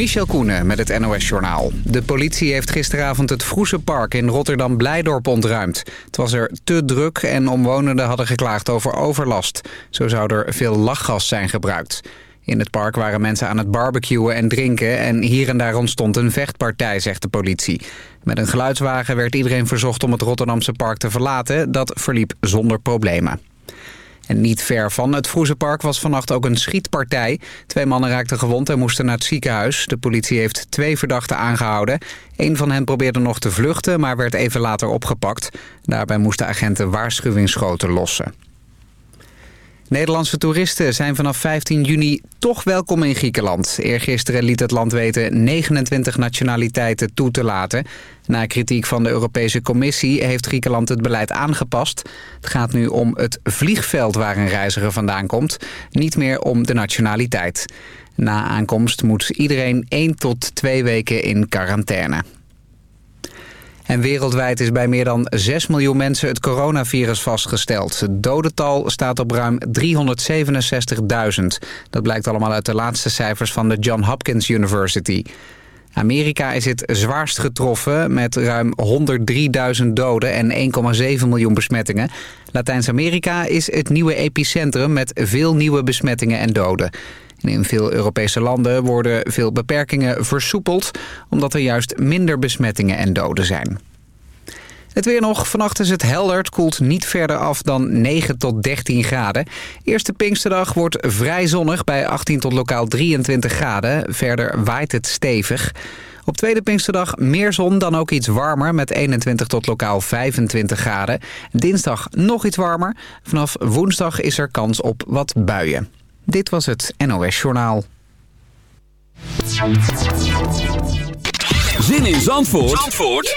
Michel Koenen met het NOS-journaal. De politie heeft gisteravond het Vroesenpark in Rotterdam-Blijdorp ontruimd. Het was er te druk en omwonenden hadden geklaagd over overlast. Zo zou er veel lachgas zijn gebruikt. In het park waren mensen aan het barbecuen en drinken... en hier en daar ontstond een vechtpartij, zegt de politie. Met een geluidswagen werd iedereen verzocht om het Rotterdamse park te verlaten. Dat verliep zonder problemen. En niet ver van het Vroezenpark was vannacht ook een schietpartij. Twee mannen raakten gewond en moesten naar het ziekenhuis. De politie heeft twee verdachten aangehouden. Een van hen probeerde nog te vluchten, maar werd even later opgepakt. Daarbij moesten agenten waarschuwingsschoten lossen. Nederlandse toeristen zijn vanaf 15 juni toch welkom in Griekenland. Eergisteren liet het land weten 29 nationaliteiten toe te laten. Na kritiek van de Europese Commissie heeft Griekenland het beleid aangepast. Het gaat nu om het vliegveld waar een reiziger vandaan komt, niet meer om de nationaliteit. Na aankomst moet iedereen 1 tot 2 weken in quarantaine. En wereldwijd is bij meer dan 6 miljoen mensen het coronavirus vastgesteld. Het dodental staat op ruim 367.000. Dat blijkt allemaal uit de laatste cijfers van de John Hopkins University. Amerika is het zwaarst getroffen met ruim 103.000 doden en 1,7 miljoen besmettingen. Latijns-Amerika is het nieuwe epicentrum met veel nieuwe besmettingen en doden. in veel Europese landen worden veel beperkingen versoepeld... omdat er juist minder besmettingen en doden zijn. Het weer nog. Vannacht is het helder. Het koelt niet verder af dan 9 tot 13 graden. Eerste Pinksterdag wordt vrij zonnig bij 18 tot lokaal 23 graden. Verder waait het stevig. Op tweede Pinksterdag meer zon, dan ook iets warmer met 21 tot lokaal 25 graden. Dinsdag nog iets warmer. Vanaf woensdag is er kans op wat buien. Dit was het NOS Journaal. Zin in Zandvoort, Zandvoort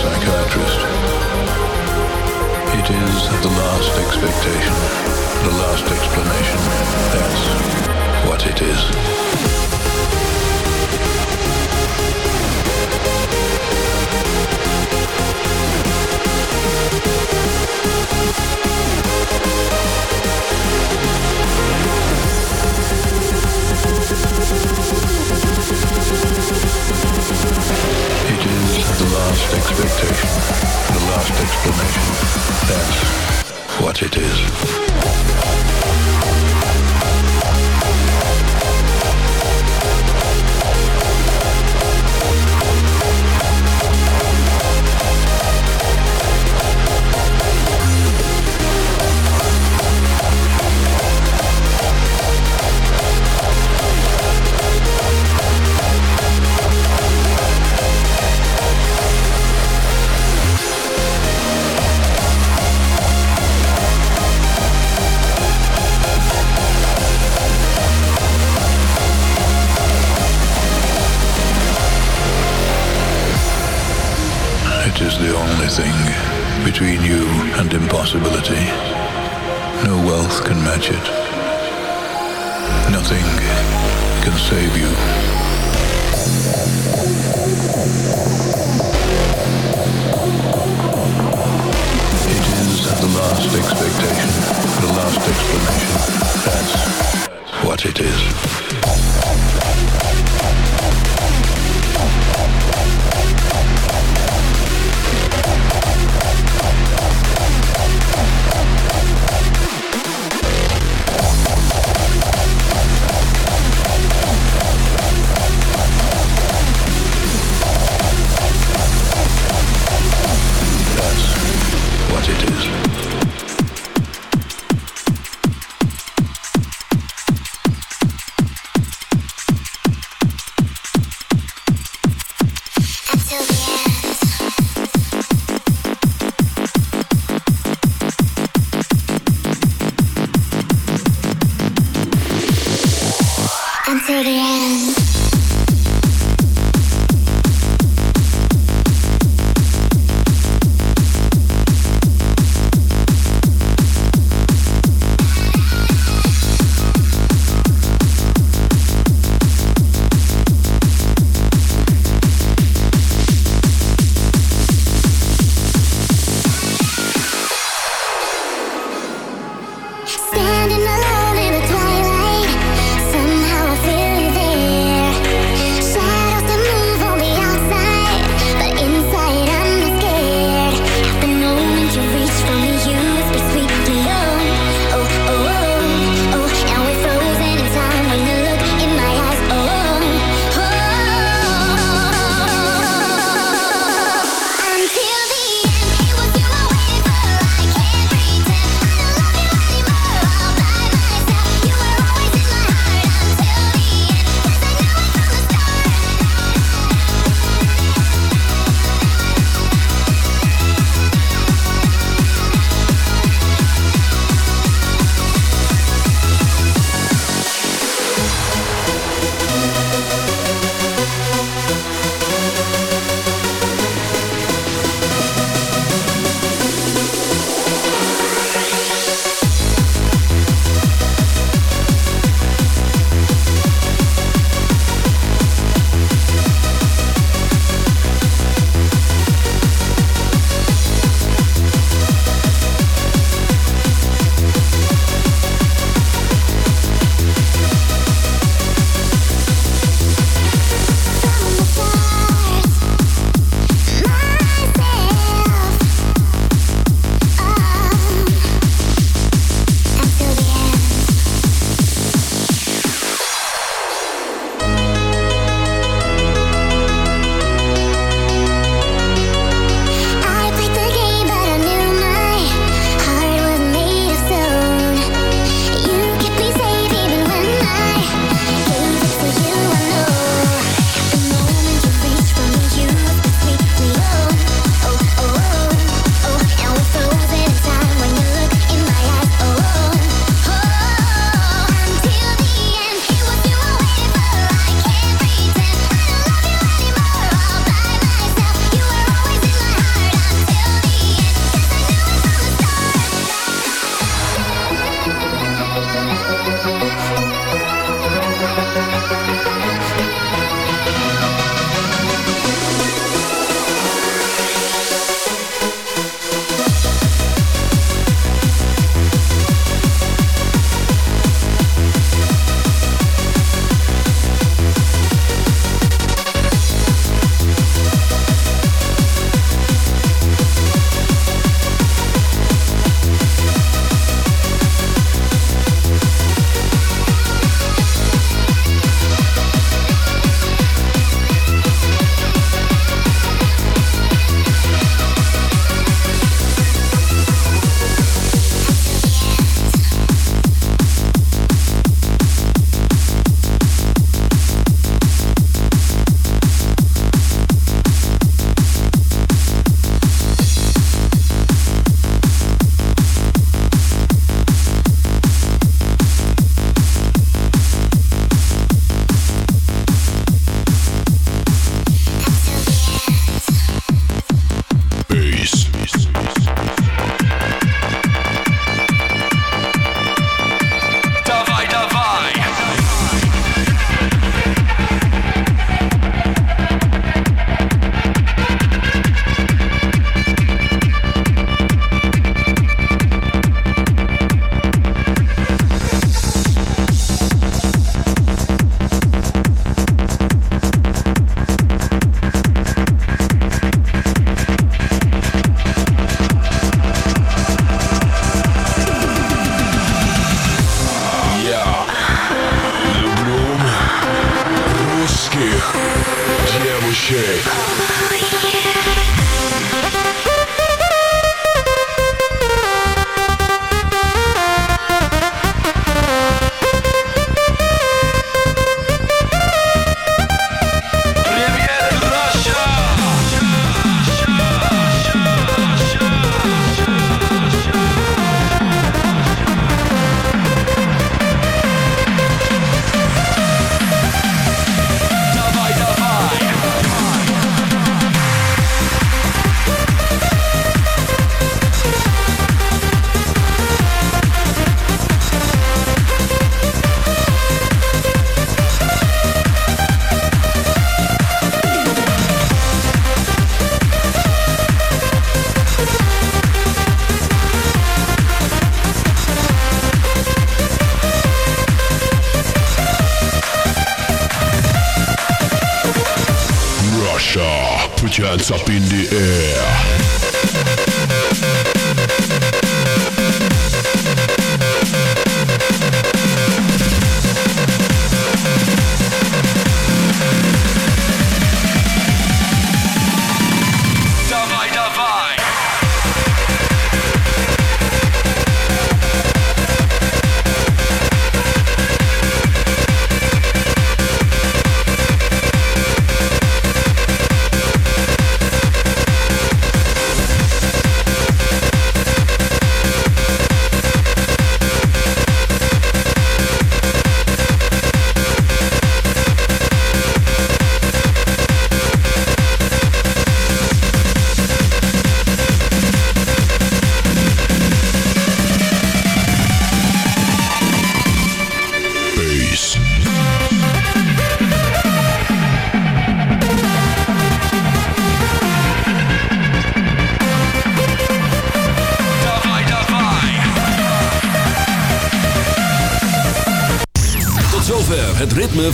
psychiatrist. It is the last expectation, the last explanation. That's what it is. Last expectation, the last explanation. That's what it is.